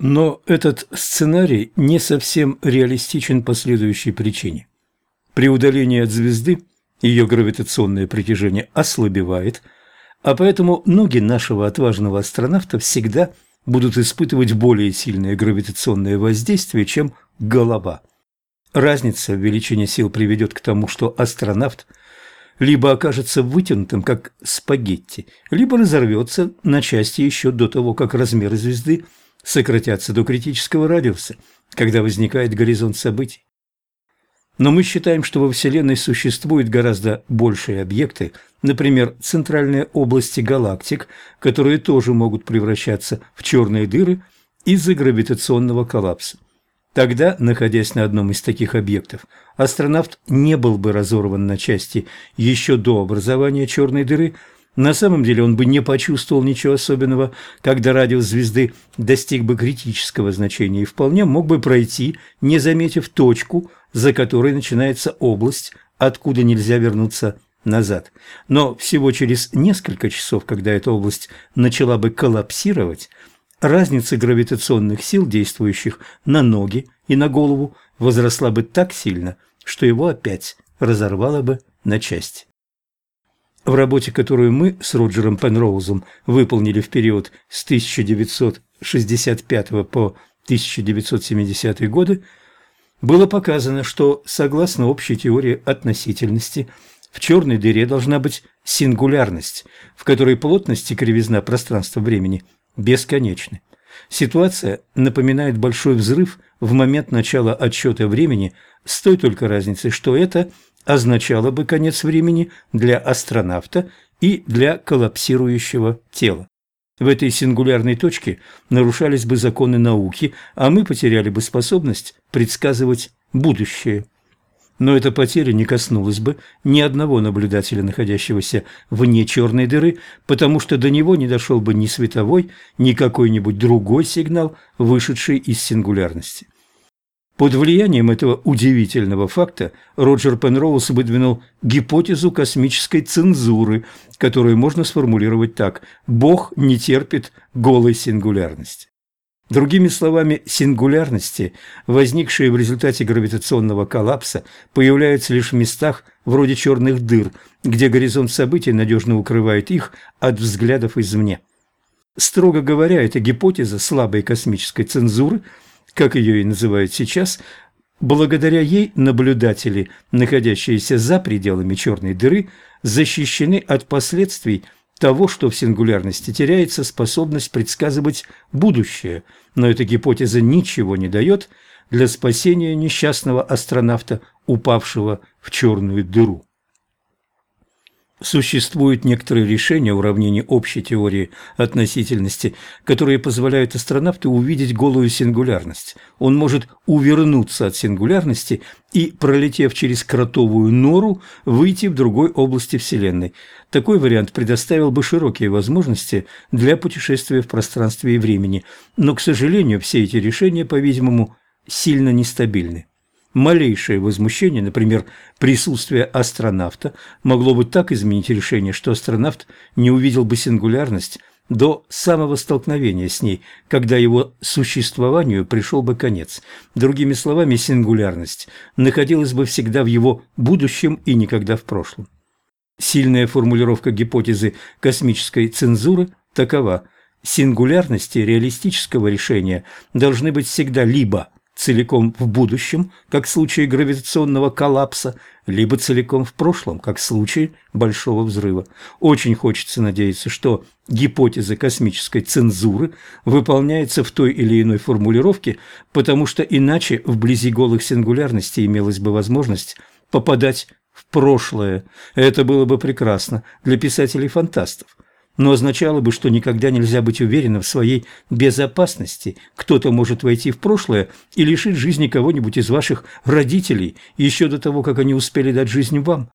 Но этот сценарий не совсем реалистичен по следующей причине. При удалении от звезды ее гравитационное притяжение ослабевает, а поэтому ноги нашего отважного астронавта всегда будут испытывать более сильное гравитационное воздействие, чем голова. Разница в величине сил приведет к тому, что астронавт либо окажется вытянутым, как спагетти, либо разорвется на части еще до того, как размеры звезды сократятся до критического радиуса, когда возникает горизонт событий. Но мы считаем, что во Вселенной существуют гораздо большие объекты, например, центральные области галактик, которые тоже могут превращаться в черные дыры из-за гравитационного коллапса. Тогда, находясь на одном из таких объектов, астронавт не был бы разорван на части еще до образования черной дыры. На самом деле он бы не почувствовал ничего особенного, когда радиус звезды достиг бы критического значения и вполне мог бы пройти, не заметив точку, за которой начинается область, откуда нельзя вернуться назад. Но всего через несколько часов, когда эта область начала бы коллапсировать, разница гравитационных сил, действующих на ноги и на голову, возросла бы так сильно, что его опять разорвало бы на части. В работе, которую мы с Роджером Пенроузом выполнили в период с 1965 по 1970 годы, было показано, что, согласно общей теории относительности, в черной дыре должна быть сингулярность, в которой плотность и кривизна пространства-времени бесконечны. Ситуация напоминает большой взрыв в момент начала отсчета времени с той только разницей, что это означало бы конец времени для астронавта и для коллапсирующего тела. В этой сингулярной точке нарушались бы законы науки, а мы потеряли бы способность предсказывать будущее но эта потеря не коснулась бы ни одного наблюдателя, находящегося вне черной дыры, потому что до него не дошел бы ни световой, ни какой-нибудь другой сигнал, вышедший из сингулярности. Под влиянием этого удивительного факта Роджер Пенроуз выдвинул гипотезу космической цензуры, которую можно сформулировать так «Бог не терпит голой сингулярности». Другими словами, сингулярности, возникшие в результате гравитационного коллапса, появляются лишь в местах вроде черных дыр, где горизонт событий надежно укрывает их от взглядов извне. Строго говоря, эта гипотеза слабой космической цензуры, как ее и называют сейчас, благодаря ей наблюдатели, находящиеся за пределами черной дыры, защищены от последствий – того, что в сингулярности теряется способность предсказывать будущее, но эта гипотеза ничего не дает для спасения несчастного астронавта, упавшего в черную дыру. Существуют некоторые решения уравнений общей теории относительности, которые позволяют астронавту увидеть голую сингулярность. Он может увернуться от сингулярности и, пролетев через кротовую нору, выйти в другой области Вселенной. Такой вариант предоставил бы широкие возможности для путешествия в пространстве и времени, но, к сожалению, все эти решения, по-видимому, сильно нестабильны. Малейшее возмущение, например, присутствие астронавта, могло бы так изменить решение, что астронавт не увидел бы сингулярность до самого столкновения с ней, когда его существованию пришел бы конец. Другими словами, сингулярность находилась бы всегда в его будущем и никогда в прошлом. Сильная формулировка гипотезы космической цензуры такова. Сингулярности реалистического решения должны быть всегда либо – целиком в будущем, как в случае гравитационного коллапса, либо целиком в прошлом, как в случае Большого взрыва. Очень хочется надеяться, что гипотеза космической цензуры выполняется в той или иной формулировке, потому что иначе вблизи голых сингулярностей имелась бы возможность попадать в прошлое. Это было бы прекрасно для писателей-фантастов но означало бы, что никогда нельзя быть уверенным в своей безопасности. Кто-то может войти в прошлое и лишить жизни кого-нибудь из ваших родителей еще до того, как они успели дать жизнь вам.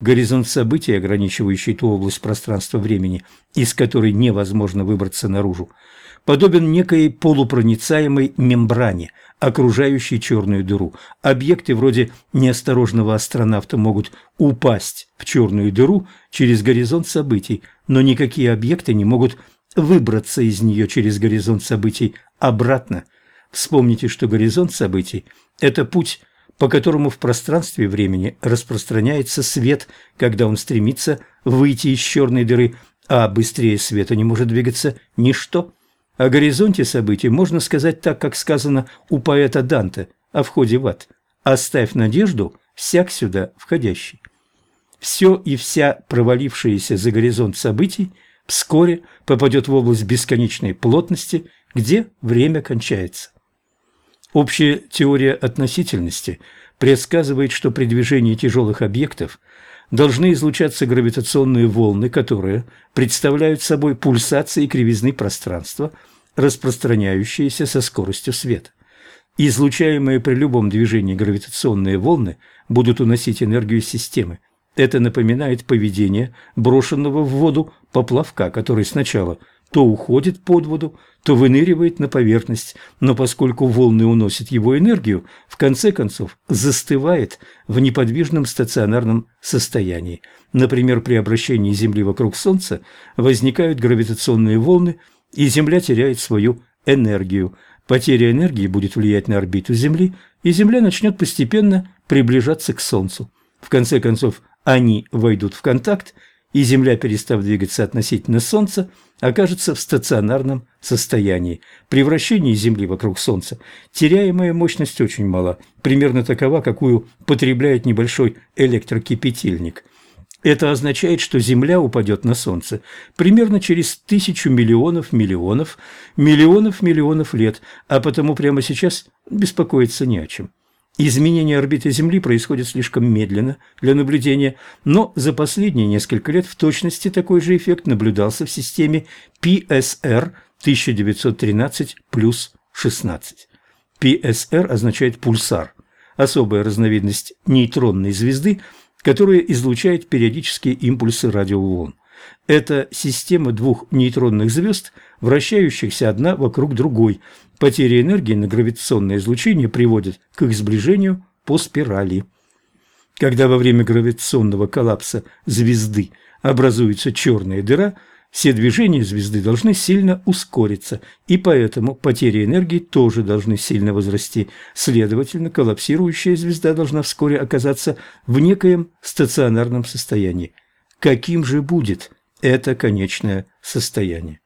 Горизонт событий, ограничивающий ту область пространства-времени, из которой невозможно выбраться наружу, подобен некой полупроницаемой мембране, окружающей черную дыру. Объекты вроде неосторожного астронавта могут упасть в черную дыру через горизонт событий, но никакие объекты не могут выбраться из нее через горизонт событий обратно. Вспомните, что горизонт событий – это путь, по которому в пространстве времени распространяется свет, когда он стремится выйти из черной дыры, а быстрее света не может двигаться ничто. О горизонте событий можно сказать так, как сказано у поэта Данте о входе в ад. «Оставь надежду всяк сюда входящий». Все и вся провалившаяся за горизонт событий вскоре попадет в область бесконечной плотности, где время кончается. Общая теория относительности предсказывает, что при движении тяжелых объектов должны излучаться гравитационные волны, которые представляют собой пульсации кривизны пространства, распространяющиеся со скоростью света. Излучаемые при любом движении гравитационные волны будут уносить энергию системы, это напоминает поведение брошенного в воду поплавка, который сначала то уходит под воду, то выныривает на поверхность, но поскольку волны уносят его энергию, в конце концов застывает в неподвижном стационарном состоянии. Например, при обращении Земли вокруг Солнца возникают гравитационные волны, и Земля теряет свою энергию. Потеря энергии будет влиять на орбиту Земли, и Земля начнет постепенно приближаться к Солнцу. В конце концов, они войдут в контакт, и Земля, перестав двигаться относительно Солнца, окажется в стационарном состоянии. При вращении Земли вокруг Солнца теряемая мощность очень мала, примерно такова, какую потребляет небольшой электрокипятильник. Это означает, что Земля упадет на Солнце примерно через тысячу миллионов миллионов миллионов миллионов лет, а потому прямо сейчас беспокоиться не о чем. Изменение орбиты Земли происходит слишком медленно для наблюдения, но за последние несколько лет в точности такой же эффект наблюдался в системе PSR 1913 плюс 16. PSR означает пульсар, особая разновидность нейтронной звезды, которая излучает периодические импульсы радиоволн. Это система двух нейтронных звезд, вращающихся одна вокруг другой. Потеря энергии на гравитационное излучение приводит к их сближению по спирали. Когда во время гравитационного коллапса звезды образуется черная дыра, все движения звезды должны сильно ускориться, и поэтому потери энергии тоже должны сильно возрасти. Следовательно, коллапсирующая звезда должна вскоре оказаться в некоем стационарном состоянии. Каким же будет это конечное состояние?